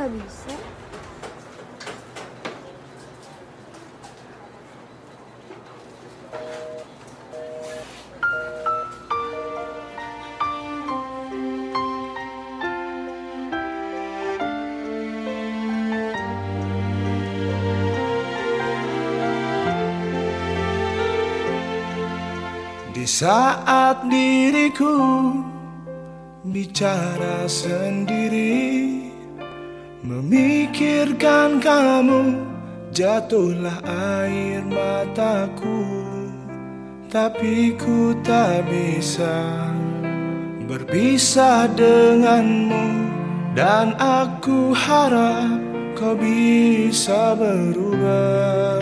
nggak bisa. Di saat diriku bicara sendiri Memikirkan kamu jatuhlah air mataku. Tapi ku tak bisa berpisah denganmu. Dan aku harap kau bisa berubah